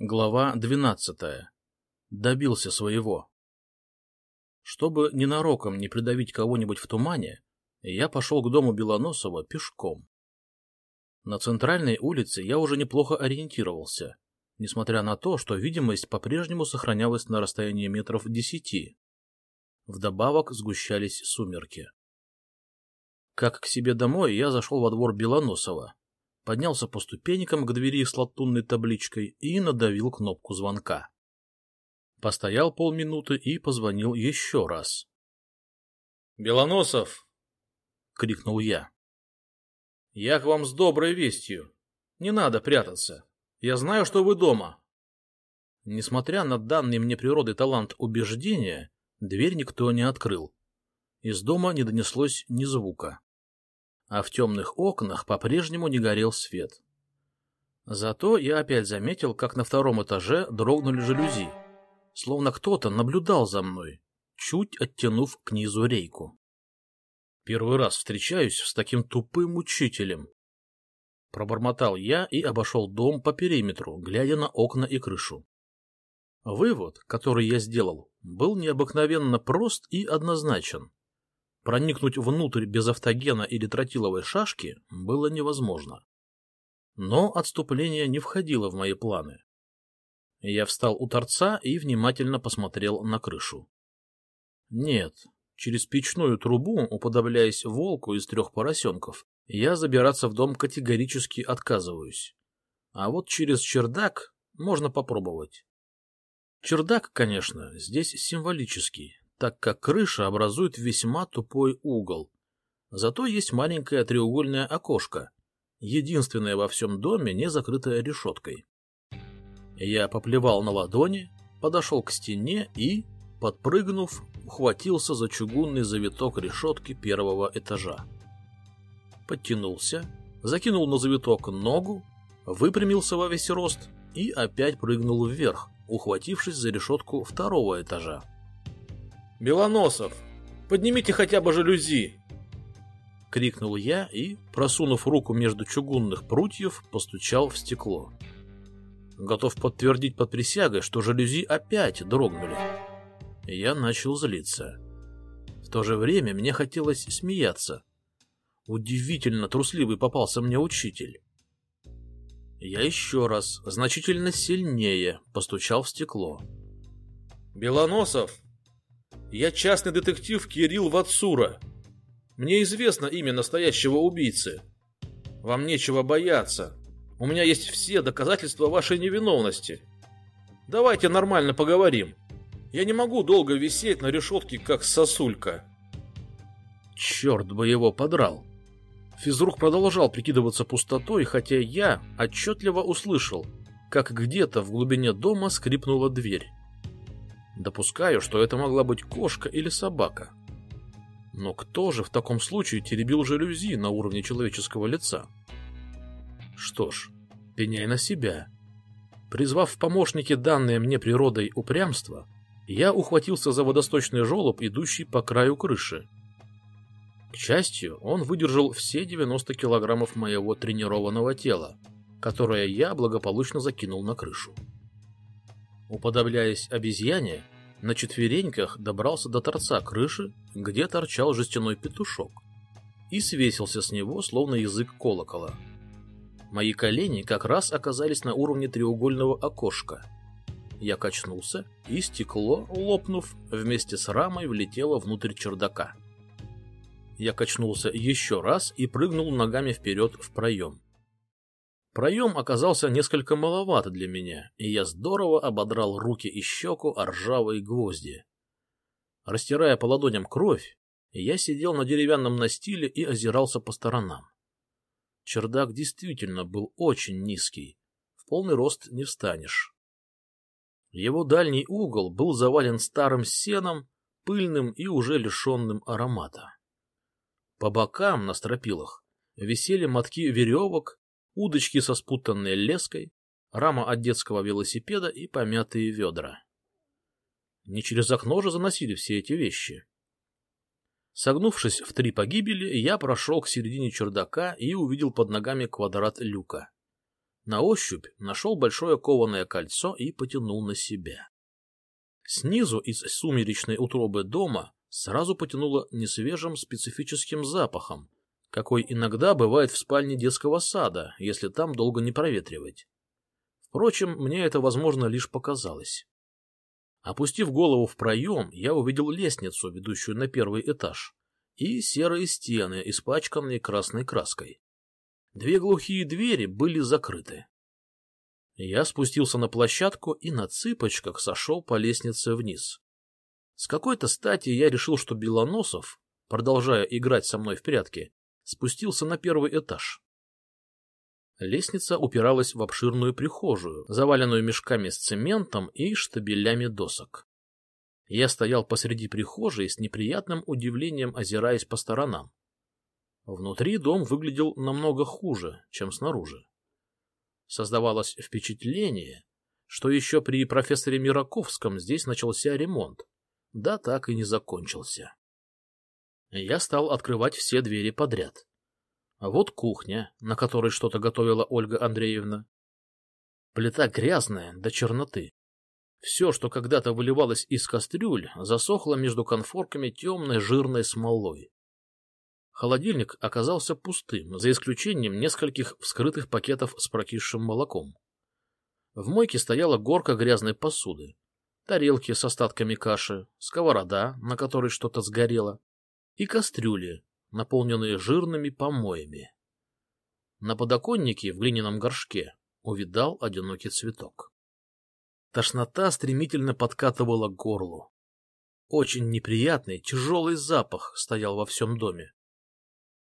Глава двенадцатая. Добился своего. Чтобы ненароком не придавить кого-нибудь в тумане, я пошел к дому Белоносова пешком. На центральной улице я уже неплохо ориентировался, несмотря на то, что видимость по-прежнему сохранялась на расстоянии метров десяти. Вдобавок сгущались сумерки. Как к себе домой, я зашел во двор Белоносова, поднялся по ступенькам к двери с латунной табличкой и надавил кнопку звонка. Постоял полминуты и позвонил еще раз. «Белоносов!» — крикнул я. «Я к вам с доброй вестью. Не надо прятаться. Я знаю, что вы дома». Несмотря на данный мне природой талант убеждения, дверь никто не открыл. Из дома не донеслось ни звука а в темных окнах по-прежнему не горел свет. Зато я опять заметил, как на втором этаже дрогнули жалюзи, словно кто-то наблюдал за мной, чуть оттянув к низу рейку. Первый раз встречаюсь с таким тупым учителем. Пробормотал я и обошел дом по периметру, глядя на окна и крышу. Вывод, который я сделал, был необыкновенно прост и однозначен. Проникнуть внутрь без автогена или тротиловой шашки было невозможно. Но отступление не входило в мои планы. Я встал у торца и внимательно посмотрел на крышу. Нет, через печную трубу, уподобляясь волку из трех поросенков, я забираться в дом категорически отказываюсь. А вот через чердак можно попробовать. Чердак, конечно, здесь символический, так как крыша образует весьма тупой угол. Зато есть маленькое треугольное окошко, единственное во всем доме, не закрытое решеткой. Я поплевал на ладони, подошел к стене и, подпрыгнув, ухватился за чугунный завиток решетки первого этажа. Подтянулся, закинул на завиток ногу, выпрямился во весь рост и опять прыгнул вверх, ухватившись за решетку второго этажа. «Белоносов, поднимите хотя бы жалюзи!» — крикнул я и, просунув руку между чугунных прутьев, постучал в стекло. Готов подтвердить под присягой, что жалюзи опять дрогнули. Я начал злиться. В то же время мне хотелось смеяться. Удивительно трусливый попался мне учитель. Я еще раз, значительно сильнее, постучал в стекло. «Белоносов, я частный детектив Кирилл Вацура. Мне известно имя настоящего убийцы. Вам нечего бояться. У меня есть все доказательства вашей невиновности. Давайте нормально поговорим. Я не могу долго висеть на решетке, как сосулька. Черт бы его подрал. Физрук продолжал прикидываться пустотой, хотя я отчетливо услышал, как где-то в глубине дома скрипнула дверь. Допускаю, что это могла быть кошка или собака. Но кто же в таком случае теребил жалюзи на уровне человеческого лица? Что ж, пеняй на себя. Призвав в помощники данное мне природой упрямство, я ухватился за водосточный желоб, идущий по краю крыши. К счастью, он выдержал все 90 килограммов моего тренированного тела, которое я благополучно закинул на крышу. Уподобляясь обезьяне, на четвереньках добрался до торца крыши, где торчал жестяной петушок, и свесился с него, словно язык колокола. Мои колени как раз оказались на уровне треугольного окошка. Я качнулся, и стекло, лопнув, вместе с рамой влетело внутрь чердака. Я качнулся еще раз и прыгнул ногами вперед в проем. Проем оказался несколько маловато для меня, и я здорово ободрал руки и щеку о ржавые гвозди. Растирая по ладоням кровь, я сидел на деревянном настиле и озирался по сторонам. Чердак действительно был очень низкий, в полный рост не встанешь. Его дальний угол был завален старым сеном, пыльным и уже лишенным аромата. По бокам на стропилах висели мотки веревок удочки со спутанной леской, рама от детского велосипеда и помятые ведра. Не через окно же заносили все эти вещи. Согнувшись в три погибели, я прошел к середине чердака и увидел под ногами квадрат люка. На ощупь нашел большое кованое кольцо и потянул на себя. Снизу из сумеречной утробы дома сразу потянуло несвежим специфическим запахом, какой иногда бывает в спальне детского сада, если там долго не проветривать. Впрочем, мне это, возможно, лишь показалось. Опустив голову в проем, я увидел лестницу, ведущую на первый этаж, и серые стены, испачканные красной краской. Две глухие двери были закрыты. Я спустился на площадку и на цыпочках сошел по лестнице вниз. С какой-то стати я решил, что Белоносов, продолжая играть со мной в прятки, спустился на первый этаж. Лестница упиралась в обширную прихожую, заваленную мешками с цементом и штабелями досок. Я стоял посреди прихожей с неприятным удивлением, озираясь по сторонам. Внутри дом выглядел намного хуже, чем снаружи. Создавалось впечатление, что еще при профессоре Мираковском здесь начался ремонт, да так и не закончился. Я стал открывать все двери подряд. А вот кухня, на которой что-то готовила Ольга Андреевна. Плита грязная до черноты. Все, что когда-то выливалось из кастрюль, засохло между конфорками темной жирной смолой. Холодильник оказался пустым, за исключением нескольких вскрытых пакетов с прокисшим молоком. В мойке стояла горка грязной посуды, тарелки с остатками каши, сковорода, на которой что-то сгорело, и кастрюли, наполненные жирными помоями. На подоконнике в глиняном горшке увидал одинокий цветок. Тошнота стремительно подкатывала к горлу. Очень неприятный, тяжелый запах стоял во всем доме.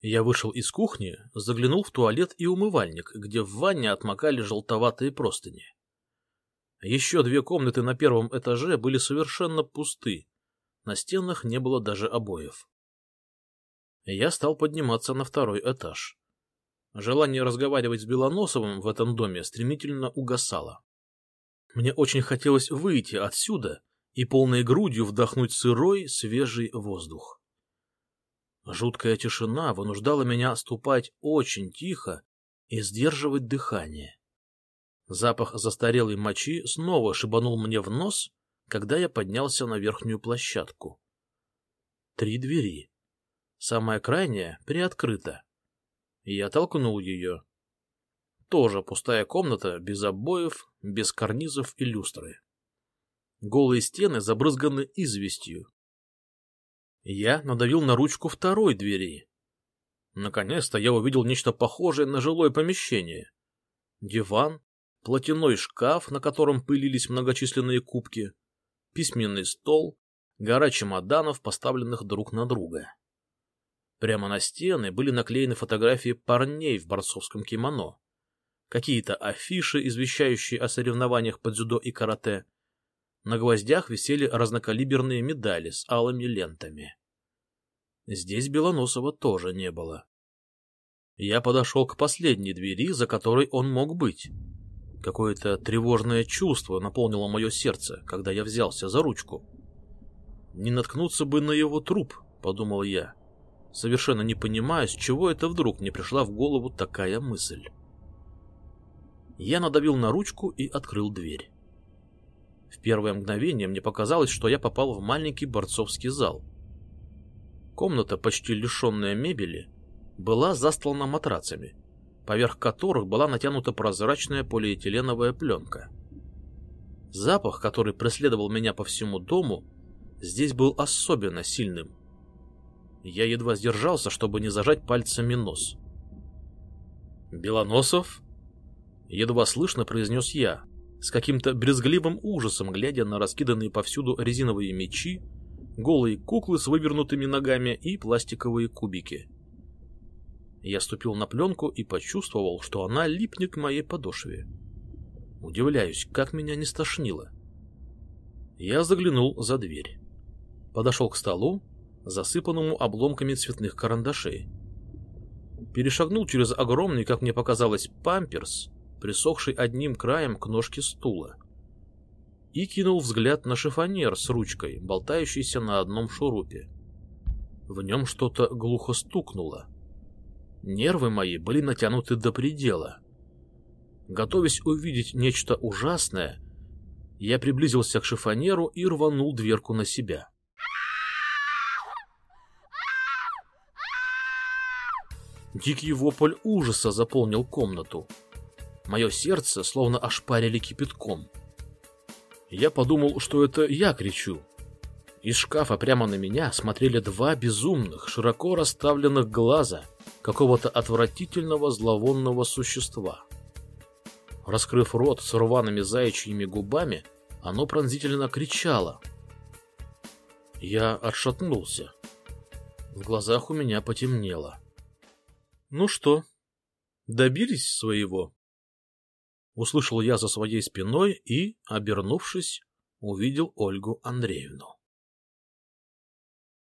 Я вышел из кухни, заглянул в туалет и умывальник, где в ванне отмокали желтоватые простыни. Еще две комнаты на первом этаже были совершенно пусты, на стенах не было даже обоев. Я стал подниматься на второй этаж. Желание разговаривать с Белоносовым в этом доме стремительно угасало. Мне очень хотелось выйти отсюда и полной грудью вдохнуть сырой, свежий воздух. Жуткая тишина вынуждала меня ступать очень тихо и сдерживать дыхание. Запах застарелой мочи снова шибанул мне в нос, когда я поднялся на верхнюю площадку. Три двери. Самая крайняя приоткрыта. Я толкнул ее. Тоже пустая комната, без обоев, без карнизов и люстры. Голые стены забрызганы известью. Я надавил на ручку второй двери. Наконец-то я увидел нечто похожее на жилое помещение. Диван, платяной шкаф, на котором пылились многочисленные кубки, письменный стол, гора чемоданов, поставленных друг на друга. Прямо на стены были наклеены фотографии парней в борцовском кимоно, какие-то афиши, извещающие о соревнованиях по дзюдо и карате. На гвоздях висели разнокалиберные медали с алыми лентами. Здесь Белоносова тоже не было. Я подошел к последней двери, за которой он мог быть. Какое-то тревожное чувство наполнило мое сердце, когда я взялся за ручку. «Не наткнуться бы на его труп», — подумал я совершенно не понимая, с чего это вдруг мне пришла в голову такая мысль. Я надавил на ручку и открыл дверь. В первое мгновение мне показалось, что я попал в маленький борцовский зал. Комната, почти лишенная мебели, была застлана матрацами, поверх которых была натянута прозрачная полиэтиленовая пленка. Запах, который преследовал меня по всему дому, здесь был особенно сильным — я едва сдержался, чтобы не зажать пальцами нос. «Белоносов?» Едва слышно произнес я, с каким-то брезгливым ужасом, глядя на раскиданные повсюду резиновые мечи, голые куклы с вывернутыми ногами и пластиковые кубики. Я ступил на пленку и почувствовал, что она липнет к моей подошве. Удивляюсь, как меня не стошнило. Я заглянул за дверь. Подошел к столу засыпанному обломками цветных карандашей. Перешагнул через огромный, как мне показалось, памперс, присохший одним краем к ножке стула. И кинул взгляд на шифонер с ручкой, болтающийся на одном шурупе. В нем что-то глухо стукнуло. Нервы мои были натянуты до предела. Готовясь увидеть нечто ужасное, я приблизился к шифонеру и рванул дверку на себя. Дикий вопль ужаса заполнил комнату. Мое сердце словно ошпарили кипятком. Я подумал, что это я кричу. Из шкафа прямо на меня смотрели два безумных, широко расставленных глаза какого-то отвратительного зловонного существа. Раскрыв рот с рваными заячьими губами, оно пронзительно кричало. Я отшатнулся. В глазах у меня потемнело. «Ну что, добились своего?» Услышал я за своей спиной и, обернувшись, увидел Ольгу Андреевну.